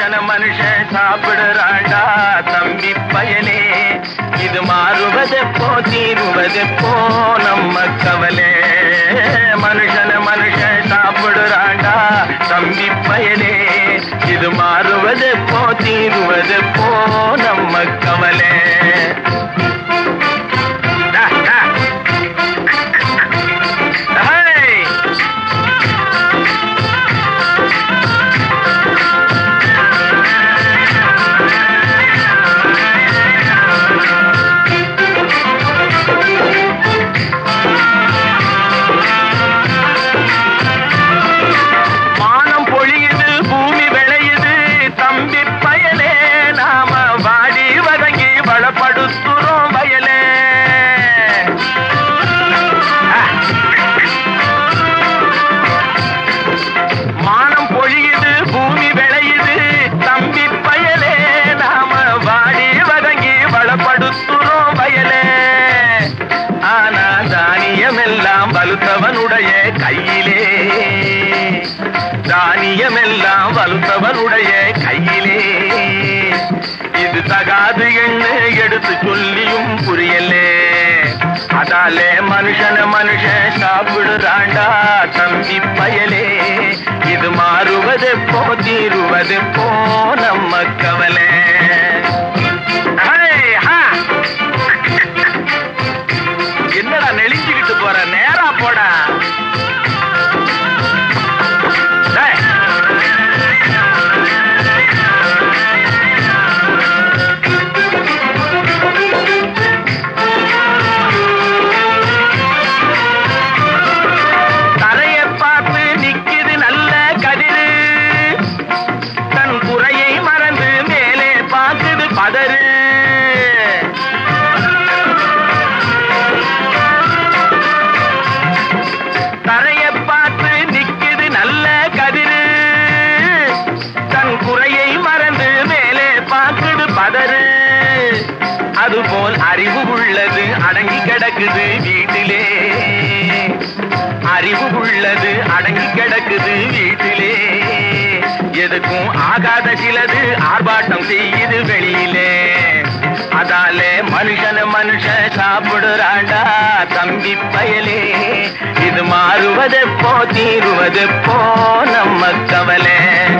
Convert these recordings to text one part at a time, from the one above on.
மனுஷன மனுஷன் சாப்பிடுறாண்டா தம்பி பயனே. இது மாறுவதெப்போ தீருவதெப்போ நம்ம கவலே. மனுஷன மனுஷன் சாப்பிடுறாண்டா தம்பி பயலே தானியமெல்லாம் வலுத்தவனுடைய கையிலே. இது தகாது என்று எடுத்து சொல்லியும் புரியலே. அதாலே மனுஷன மனுஷன் சாப்பிடுறாண்டா தம்பி பயலே. இது மாறுவதெப்போ தீருவதெப்போ அறிவு உள்ளது அடங்கி கிடக்குது வீட்டிலே. அறிவு உள்ளது அடங்கி கிடக்குது வீட்டிலே. எதுக்கும் ஆகாத சிலது ஆர்ப்பாட்டம் செய்யுது வெளியிலே. அதாலே மனுஷன மனுஷன் சாப்பிடுறாண்டா தம்பி பயலே. இது மாறுவதெப்போ தீருவதெப்போ நம்ம கவலை.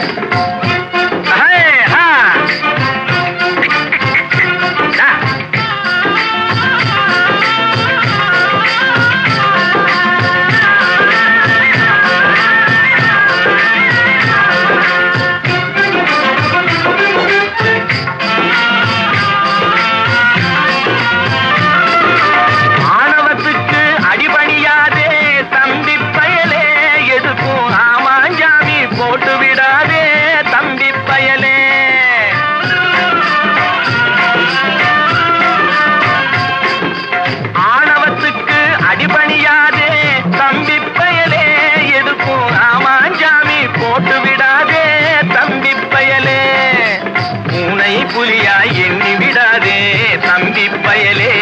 புலியாய் எண்ணி விடாதே தம்பி பயலே.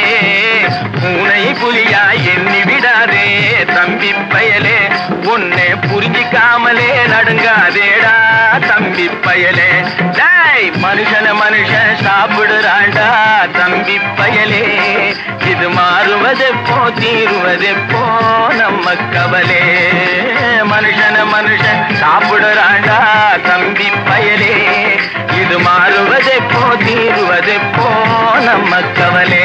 பூனை புலியாய் எண்ணி விடாதே தம்பி பயலே. உன்னை புரிஞ்சிக்காமலே நடுங்காதேடா தம்பி பயலே. டாய் மனுஷன மனுஷன் சாப்பிடுறாண்டா தம்பி பயலே. இது மாறுவதெப்போ தீருவதெப்போ நம்ம கவலே. மனுஷன மனுஷன் சாப்பிடுறாண்டா நம்ம கவலே